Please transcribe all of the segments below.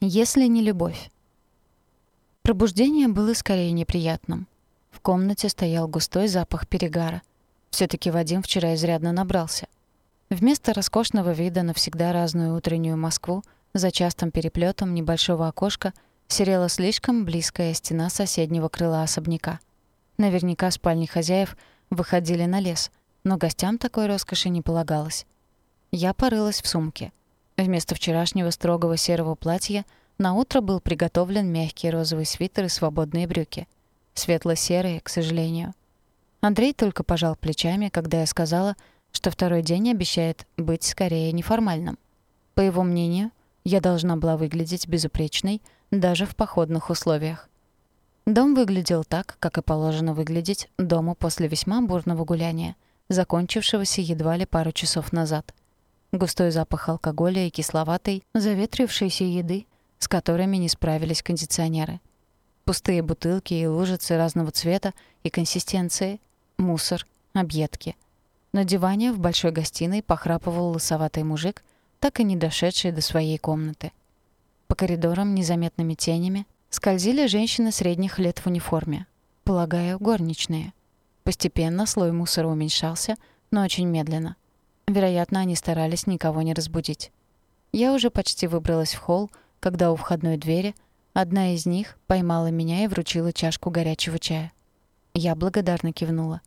Если не любовь. Пробуждение было скорее неприятным. В комнате стоял густой запах перегара. все таки Вадим вчера изрядно набрался. Вместо роскошного вида на всегда разную утреннюю Москву за частым переплетом небольшого окошка серела слишком близкая стена соседнего крыла особняка. Наверняка спальни хозяев выходили на лес, но гостям такой роскоши не полагалось. Я порылась в сумке. Вместо вчерашнего строгого серого платья на утро был приготовлен мягкий розовый свитер и свободные брюки. Светло-серые, к сожалению. Андрей только пожал плечами, когда я сказала, что второй день обещает быть скорее неформальным. По его мнению, я должна была выглядеть безупречной даже в походных условиях. Дом выглядел так, как и положено выглядеть дому после весьма бурного гуляния, закончившегося едва ли пару часов назад — Густой запах алкоголя и кисловатой, заветрившейся еды, с которыми не справились кондиционеры. Пустые бутылки и лужицы разного цвета и консистенции, мусор, объедки. На диване в большой гостиной похрапывал лысоватый мужик, так и не дошедший до своей комнаты. По коридорам незаметными тенями скользили женщины средних лет в униформе. Полагаю, горничные. Постепенно слой мусора уменьшался, но очень медленно — Вероятно, они старались никого не разбудить. Я уже почти выбралась в холл, когда у входной двери одна из них поймала меня и вручила чашку горячего чая. Я благодарно кивнула.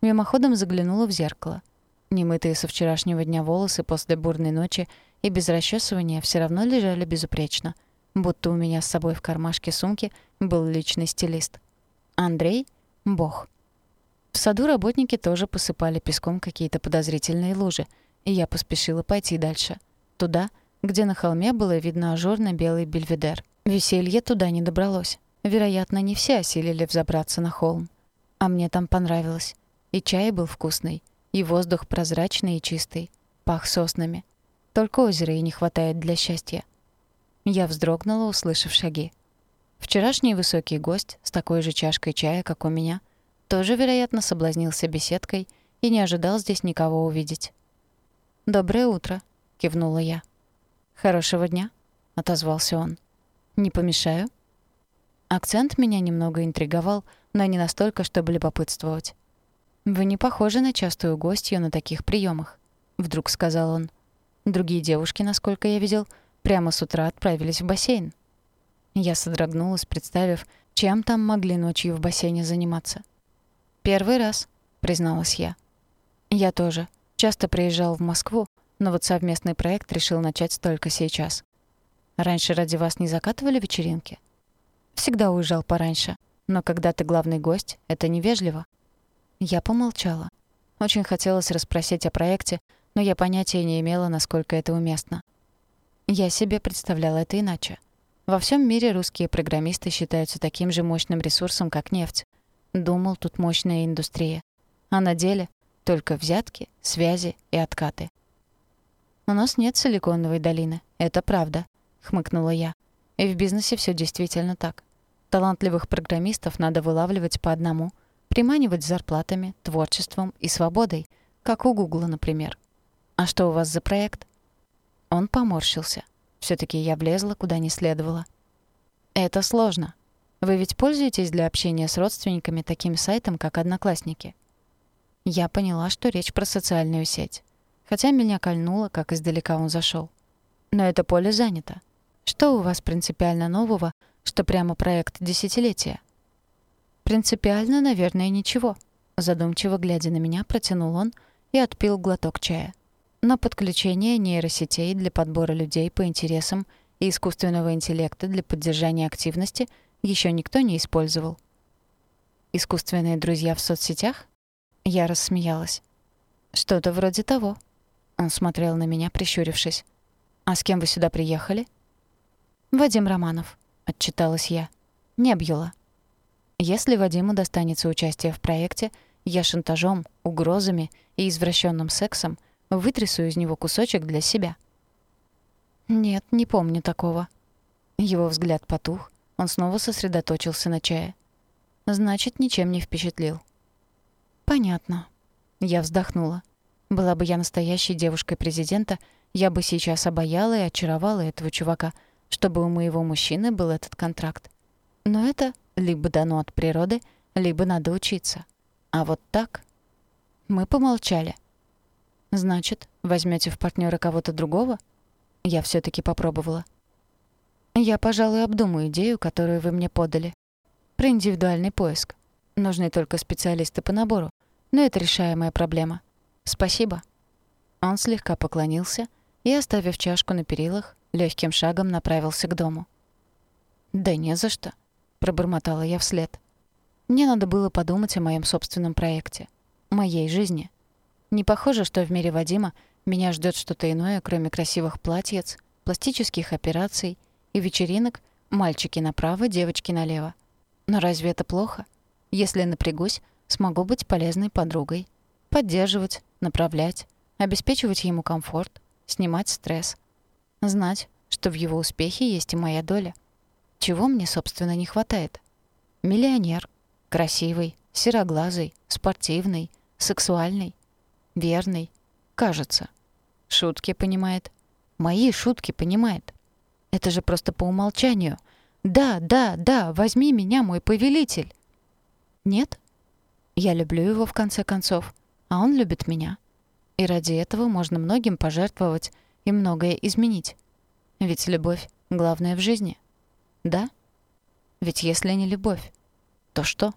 Мимоходом заглянула в зеркало. Немытые со вчерашнего дня волосы после бурной ночи и без расчесывания все равно лежали безупречно, будто у меня с собой в кармашке сумки был личный стилист. Андрей — бог. В саду работники тоже посыпали песком какие-то подозрительные лужи, и я поспешила пойти дальше. Туда, где на холме было видно ажурно-белый бельведер. Веселье туда не добралось. Вероятно, не все осилили взобраться на холм. А мне там понравилось. И чай был вкусный, и воздух прозрачный и чистый. Пах соснами. Только озера и не хватает для счастья. Я вздрогнула, услышав шаги. Вчерашний высокий гость с такой же чашкой чая, как у меня — тоже, вероятно, соблазнился беседкой и не ожидал здесь никого увидеть. «Доброе утро», — кивнула я. «Хорошего дня», — отозвался он. «Не помешаю?» Акцент меня немного интриговал, но не настолько, чтобы любопытствовать. «Вы не похожи на частую гостью на таких приемах, вдруг сказал он. «Другие девушки, насколько я видел, прямо с утра отправились в бассейн». Я содрогнулась, представив, чем там могли ночью в бассейне заниматься. «Первый раз», — призналась я. «Я тоже. Часто приезжал в Москву, но вот совместный проект решил начать только сейчас. Раньше ради вас не закатывали вечеринки?» «Всегда уезжал пораньше. Но когда ты главный гость, это невежливо». Я помолчала. Очень хотелось расспросить о проекте, но я понятия не имела, насколько это уместно. Я себе представляла это иначе. Во всем мире русские программисты считаются таким же мощным ресурсом, как нефть. Думал, тут мощная индустрия. А на деле только взятки, связи и откаты. «У нас нет силиконовой долины, это правда», — хмыкнула я. «И в бизнесе все действительно так. Талантливых программистов надо вылавливать по одному, приманивать зарплатами, творчеством и свободой, как у Гугла, например. А что у вас за проект?» Он поморщился. все таки я влезла куда не следовало. «Это сложно», вы ведь пользуетесь для общения с родственниками таким сайтом, как «Одноклассники»?» Я поняла, что речь про социальную сеть. Хотя меня кольнуло, как издалека он зашел. Но это поле занято. Что у вас принципиально нового, что прямо проект десятилетия? Принципиально, наверное, ничего. Задумчиво глядя на меня, протянул он и отпил глоток чая. Но подключение нейросетей для подбора людей по интересам и искусственного интеллекта для поддержания активности — еще никто не использовал. Искусственные друзья в соцсетях? Я рассмеялась. Что-то вроде того. Он смотрел на меня, прищурившись. А с кем вы сюда приехали? Вадим Романов, отчиталась я. Не объела. Если Вадиму достанется участие в проекте, я шантажом, угрозами и извращенным сексом вытрясу из него кусочек для себя. Нет, не помню такого. Его взгляд потух, он снова сосредоточился на чае. Значит, ничем не впечатлил. Понятно. Я вздохнула. Была бы я настоящей девушкой президента, я бы сейчас обаяла и очаровала этого чувака, чтобы у моего мужчины был этот контракт. Но это либо дано от природы, либо надо учиться. А вот так... Мы помолчали. Значит, возьмете в партнера кого-то другого? Я все таки попробовала. Я, пожалуй, обдумаю идею, которую вы мне подали. Про индивидуальный поиск. Нужны только специалисты по набору. Но это решаемая проблема. Спасибо. Он слегка поклонился и, оставив чашку на перилах, легким шагом направился к дому. «Да не за что», — пробормотала я вслед. Мне надо было подумать о моем собственном проекте, моей жизни. Не похоже, что в мире Вадима меня ждет что-то иное, кроме красивых платьиц, пластических операций и вечеринок «мальчики направо, девочки налево». Но разве это плохо? Если напрягусь, смогу быть полезной подругой, поддерживать, направлять, обеспечивать ему комфорт, снимать стресс. Знать, что в его успехе есть и моя доля. Чего мне, собственно, не хватает? Миллионер, красивый, сероглазый, спортивный, сексуальный, верный, кажется. Шутки понимает. Мои шутки понимает. Это же просто по умолчанию. Да, да, да, возьми меня, мой повелитель. Нет? Я люблю его в конце концов, а он любит меня. И ради этого можно многим пожертвовать и многое изменить. Ведь любовь — главное в жизни. Да? Ведь если не любовь, то что?